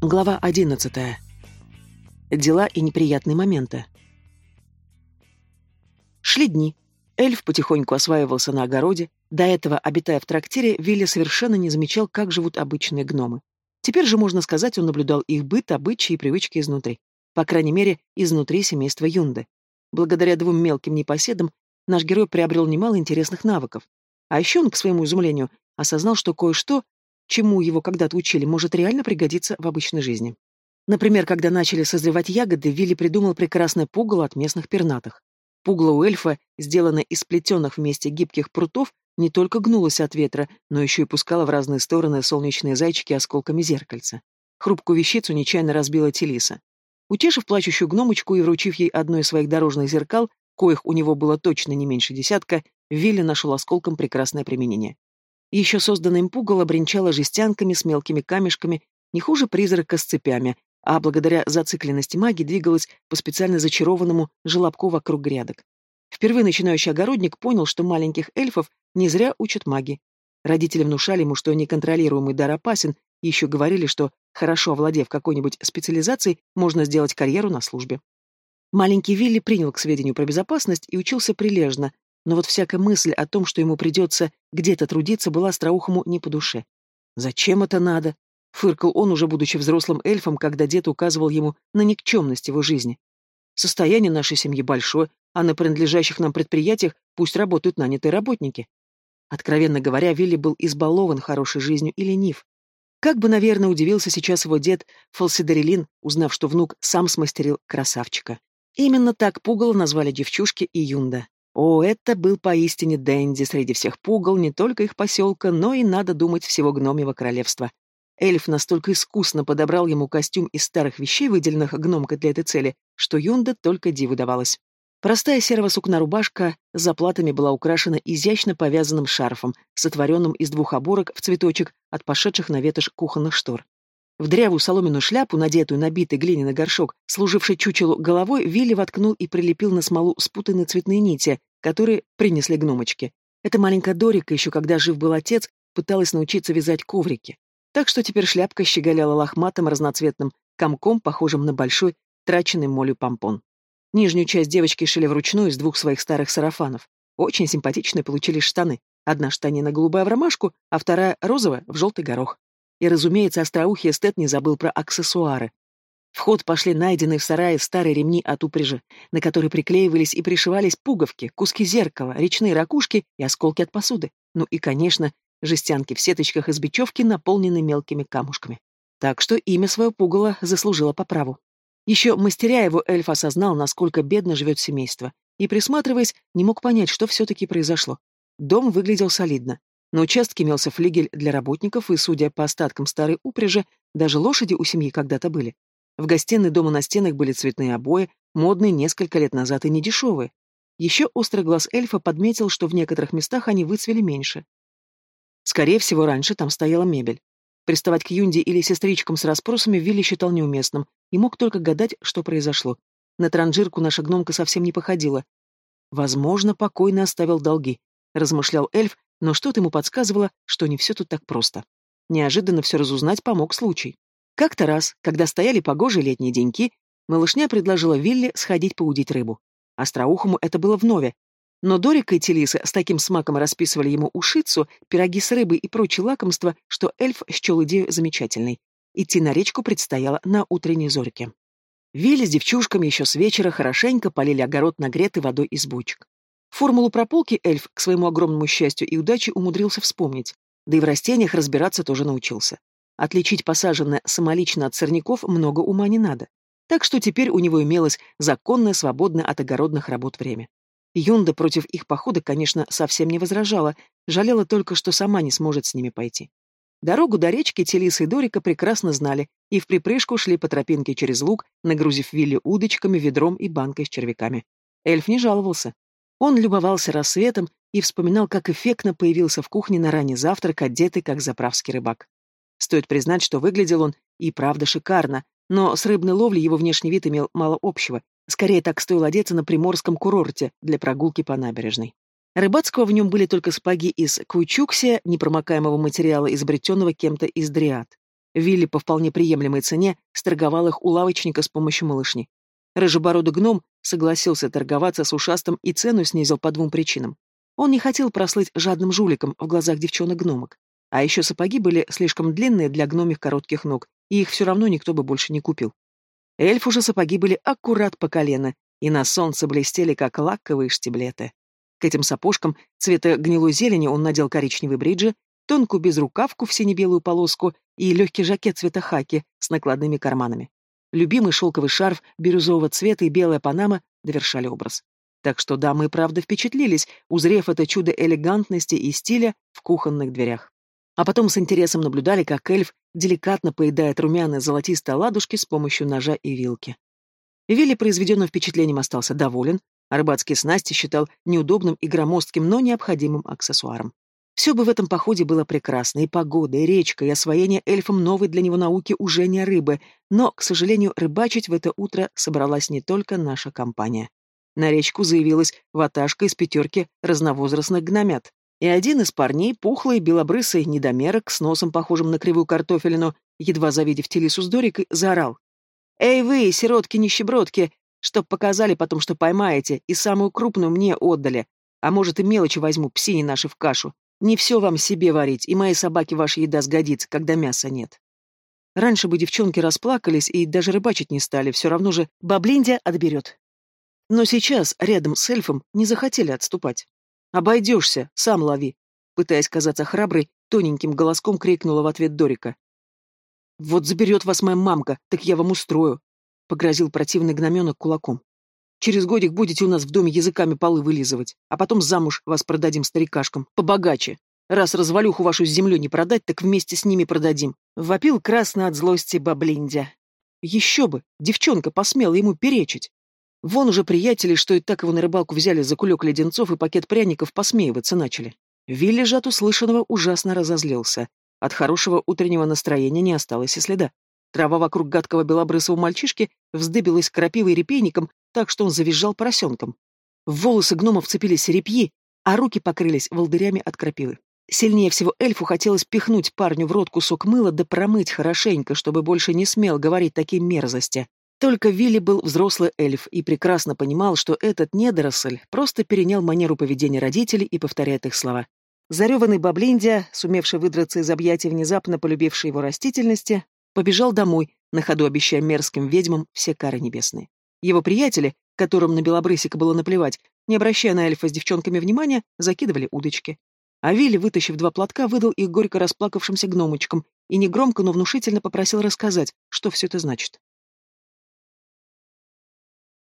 Глава 11. Дела и неприятные моменты. Шли дни. Эльф потихоньку осваивался на огороде. До этого, обитая в трактире, Вилли совершенно не замечал, как живут обычные гномы. Теперь же, можно сказать, он наблюдал их быт, обычаи и привычки изнутри. По крайней мере, изнутри семейства Юнды. Благодаря двум мелким непоседам наш герой приобрел немало интересных навыков. А еще он, к своему изумлению, осознал, что кое-что чему его когда-то учили, может реально пригодиться в обычной жизни. Например, когда начали созревать ягоды, Вилли придумал прекрасное пугало от местных пернатых. Пугало у эльфа, сделанное из сплетенных вместе гибких прутов, не только гнулось от ветра, но еще и пускало в разные стороны солнечные зайчики осколками зеркальца. Хрупкую вещицу нечаянно разбила Телиса. Утешив плачущую гномочку и вручив ей одно из своих дорожных зеркал, коих у него было точно не меньше десятка, Вилли нашел осколком прекрасное применение. Еще созданное им пугало бренчало жестянками с мелкими камешками, не хуже призрака с цепями, а благодаря зацикленности магии двигалось по специально зачарованному желобку вокруг грядок. Впервые начинающий огородник понял, что маленьких эльфов не зря учат маги. Родители внушали ему, что неконтролируемый дар опасен, и еще говорили, что, хорошо овладев какой-нибудь специализацией, можно сделать карьеру на службе. Маленький Вилли принял к сведению про безопасность и учился прилежно, но вот всякая мысль о том, что ему придется где-то трудиться, была остроухому не по душе. «Зачем это надо?» — фыркал он, уже будучи взрослым эльфом, когда дед указывал ему на никчемность его жизни. «Состояние нашей семьи большое, а на принадлежащих нам предприятиях пусть работают нанятые работники». Откровенно говоря, Вилли был избалован хорошей жизнью и ленив. Как бы, наверное, удивился сейчас его дед Фалсидерилин, узнав, что внук сам смастерил красавчика. Именно так пугало назвали девчушки и Юнда. О, это был поистине Дэнди среди всех пугал не только их поселка, но и, надо думать, всего гномьего королевства. Эльф настолько искусно подобрал ему костюм из старых вещей, выделенных гномкой для этой цели, что Юнда только диву давалась. Простая серого сукна рубашка с заплатами была украшена изящно повязанным шарфом, сотворенным из двух оборок в цветочек от пошедших на ветошь кухонных штор. В дрявую соломенную шляпу, надетую на битый глиняный горшок, служивший чучелу головой, Вилли воткнул и прилепил на смолу спутанные цветные нити, которые принесли гномочки. Эта маленькая Дорика, еще когда жив был отец, пыталась научиться вязать коврики. Так что теперь шляпка щеголяла лохматым разноцветным комком, похожим на большой, траченный молью помпон. Нижнюю часть девочки шили вручную из двух своих старых сарафанов. Очень симпатичные получились штаны. Одна штанина голубая в ромашку, а вторая розовая в желтый горох. И, разумеется, остроухий эстет не забыл про аксессуары. В ход пошли найденные в сарае старые ремни от упряжи, на которые приклеивались и пришивались пуговки, куски зеркала, речные ракушки и осколки от посуды. Ну и, конечно, жестянки в сеточках из бечевки, наполненные мелкими камушками. Так что имя свое пугало заслужило по праву. Еще мастеря его эльф осознал, насколько бедно живет семейство, и, присматриваясь, не мог понять, что все-таки произошло. Дом выглядел солидно. На участке имелся флигель для работников, и, судя по остаткам старой упряжи, даже лошади у семьи когда-то были. В гостиной дома на стенах были цветные обои, модные несколько лет назад и недешевые. Еще острый глаз эльфа подметил, что в некоторых местах они выцвели меньше. Скорее всего, раньше там стояла мебель. Приставать к Юнде или сестричкам с расспросами Вилли считал неуместным и мог только гадать, что произошло. На транжирку наша гномка совсем не походила. Возможно, покойно оставил долги, размышлял эльф, но что-то ему подсказывало, что не все тут так просто. Неожиданно все разузнать помог случай. Как-то раз, когда стояли погожие летние деньки, малышня предложила Вилли сходить поудить рыбу. Остроухому это было вновь. Но Дорика и Телиса с таким смаком расписывали ему ушицу, пироги с рыбой и прочие лакомства, что эльф счел идею замечательной. Идти на речку предстояло на утренней зорьке. Вилли с девчушками еще с вечера хорошенько полили огород нагретой водой из бочек. Формулу прополки эльф, к своему огромному счастью и удаче, умудрился вспомнить. Да и в растениях разбираться тоже научился. Отличить посаженное самолично от сорняков много ума не надо. Так что теперь у него имелось законное, свободное от огородных работ время. Юнда против их похода, конечно, совсем не возражала, жалела только, что сама не сможет с ними пойти. Дорогу до речки Телиса и Дорика прекрасно знали и в припрыжку шли по тропинке через луг, нагрузив Вилли удочками, ведром и банкой с червяками. Эльф не жаловался. Он любовался рассветом и вспоминал, как эффектно появился в кухне на ранний завтрак, одетый как заправский рыбак. Стоит признать, что выглядел он и правда шикарно, но с рыбной ловлей его внешний вид имел мало общего. Скорее так стоило одеться на приморском курорте для прогулки по набережной. Рыбацкого в нем были только спаги из каучуксия, непромокаемого материала, изобретенного кем-то из дриад. Вилли по вполне приемлемой цене сторговал их у лавочника с помощью малышни. Рыжебородый гном согласился торговаться с ушастым и цену снизил по двум причинам. Он не хотел прослыть жадным жуликом в глазах девчонок-гномок. А еще сапоги были слишком длинные для гномих коротких ног, и их все равно никто бы больше не купил. Эльфу же сапоги были аккурат по колено, и на солнце блестели, как лаковые штиблеты. К этим сапожкам цвета гнилой зелени он надел коричневые бриджи, тонкую безрукавку в сине-белую полоску и легкий жакет цвета хаки с накладными карманами. Любимый шелковый шарф бирюзового цвета и белая панама довершали образ. Так что дамы и правда впечатлились, узрев это чудо элегантности и стиля в кухонных дверях. А потом с интересом наблюдали, как эльф деликатно поедает румяные золотистые ладушки с помощью ножа и вилки. Вилли произведенным впечатлением остался доволен, а рыбацкие снасти считал неудобным и громоздким, но необходимым аксессуаром. Все бы в этом походе было прекрасно, и погода, и речка, и освоение эльфом новой для него науки уже не рыбы, но, к сожалению, рыбачить в это утро собралась не только наша компания. На речку заявилась ваташка из пятерки разновозрастных гномят. И один из парней, пухлый, белобрысый, недомерок, с носом похожим на кривую картофелину, едва завидев Телису с Дорикой, заорал. «Эй вы, сиротки-нищебродки, Чтоб показали потом, что поймаете, и самую крупную мне отдали. А может, и мелочи возьму, псини наши в кашу. Не все вам себе варить, и моей собаке ваша еда сгодится, когда мяса нет. Раньше бы девчонки расплакались и даже рыбачить не стали, все равно же баблиндя отберет. Но сейчас, рядом с эльфом, не захотели отступать. «Обойдешься, сам лови», — пытаясь казаться храброй, тоненьким голоском крикнула в ответ Дорика. «Вот заберет вас моя мамка, так я вам устрою. — погрозил противный гноменок кулаком. «Через годик будете у нас в доме языками полы вылизывать, а потом замуж вас продадим старикашкам, побогаче. Раз развалюху вашу с землей не продать, так вместе с ними продадим». Вопил красно от злости баблиндя. Еще бы, девчонка посмела ему перечить. Вон уже приятели, что и так его на рыбалку взяли за кулек леденцов и пакет пряников, посмеиваться начали. Вилли же от услышанного ужасно разозлился. От хорошего утреннего настроения не осталось и следа. Трава вокруг гадкого белобрысого мальчишки вздыбилась крапивой и репейником, так что он завизжал поросенком. В волосы гнома вцепились репьи, а руки покрылись волдырями от крапивы. Сильнее всего эльфу хотелось пихнуть парню в рот кусок мыла да промыть хорошенько, чтобы больше не смел говорить такие мерзости. Только Вилли был взрослый эльф и прекрасно понимал, что этот недоросль просто перенял манеру поведения родителей и повторяет их слова. Зареванный баблиндия, сумевший выдраться из объятий внезапно полюбившей его растительности, побежал домой, на ходу обещая мерзким ведьмам все кары небесные. Его приятели, которым на белобрысика было наплевать, не обращая на эльфа с девчонками внимания, закидывали удочки. А Вилли, вытащив два платка, выдал их горько расплакавшимся гномочкам и негромко, но внушительно попросил рассказать, что все это значит.